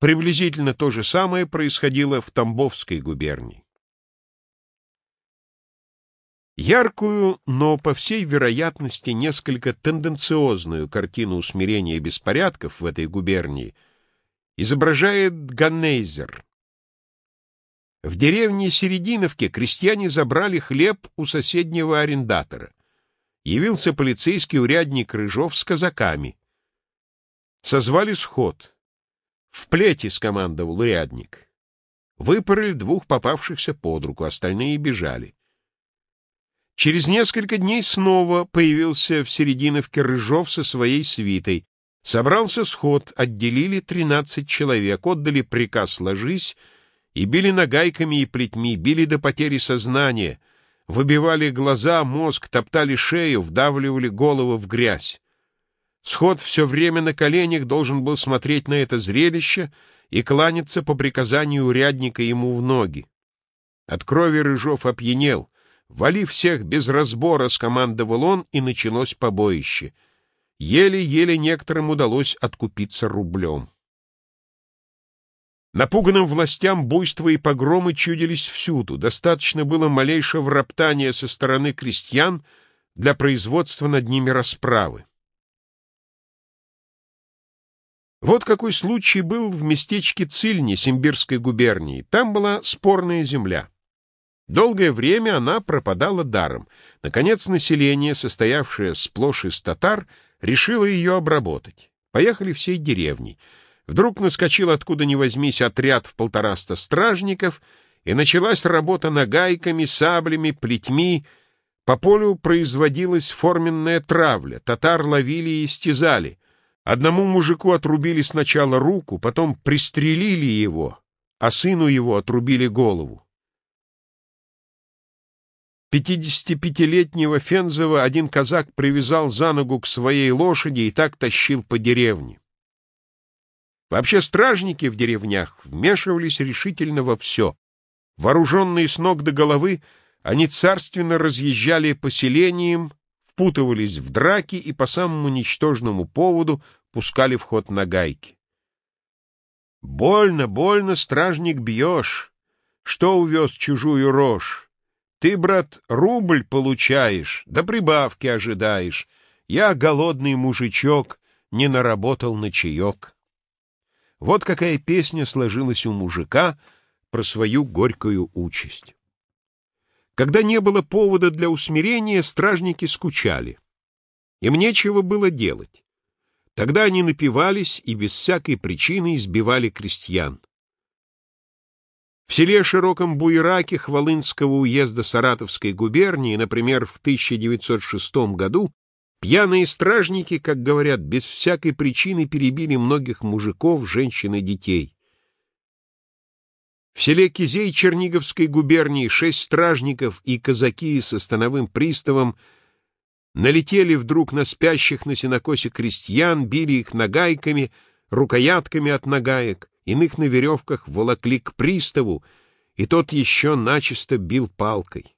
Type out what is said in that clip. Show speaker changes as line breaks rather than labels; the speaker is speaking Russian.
Приблизительно то же самое происходило в Тамбовской губернии. Яркую, но, по всей вероятности, несколько тенденциозную картину усмирения беспорядков в этой губернии изображает Ганнейзер. В деревне Серединовке крестьяне забрали хлеб у соседнего арендатора. Явился полицейский урядник Рыжов с казаками. Созвали сход. В плете скомандовал урядник. Выпороли двух попавшихся под руку, остальные бежали. Через несколько дней снова появился в Серединовке Рыжов со своей свитой. Собрался сход, отделили тринадцать человек, отдали приказ «ложись» и били нагайками и плетьми, били до потери сознания, выбивали глаза, мозг, топтали шею, вдавливали голову в грязь. Сход все время на коленях должен был смотреть на это зрелище и кланяться по приказанию урядника ему в ноги. От крови Рыжов опьянел. Вали всех без разбора, скомандовал он, и началось побоище. Еле-еле некоторым удалось откупиться рублем. Напуганным властям буйства и погромы чудились всюду. Достаточно было малейшего роптания со стороны крестьян для производства над ними расправы. Вот какой случай был в местечке Цильни Симбирской губернии. Там была спорная земля. Долгое время она пропадала даром. Наконец население, состоявшее сплошь из татар, решило ее обработать. Поехали всей деревней. Вдруг наскочил откуда ни возьмись отряд в полтораста стражников, и началась работа нагайками, саблями, плетьми. По полю производилась форменная травля, татар ловили и истязали. Одному мужику отрубили сначала руку, потом пристрелили его, а сыну его отрубили голову. Пятидесятипятилетнего Фензова один казак привязал за ногу к своей лошади и так тащил по деревне. Вообще стражники в деревнях вмешивались решительно во все. Вооруженные с ног до головы, они царственно разъезжали поселением, впутывались в драки и по самому ничтожному поводу пускали в ход нагайки. «Больно, больно, стражник, бьешь! Что увез чужую рожь? Ты, брат, рубль получаешь, да прибавки ожидаешь. Я, голодный мужичок, не наработал на чаек. Вот какая песня сложилась у мужика про свою горькую участь. Когда не было повода для усмирения, стражники скучали. Им нечего было делать. Тогда они напивались и без всякой причины избивали крестьян. В селе Широком Буераке Хвалынского уезда Саратовской губернии, например, в 1906 году, пьяные стражники, как говорят, без всякой причины перебили многих мужиков, женщин и детей. В селе Кизей Черниговской губернии шесть стражников и казаки со становым приставом налетели вдруг на спящих на сенокосе крестьян, били их нагайками, рукоятками от нагаек, Иных на веревках волокли к приставу, и тот еще начисто бил палкой.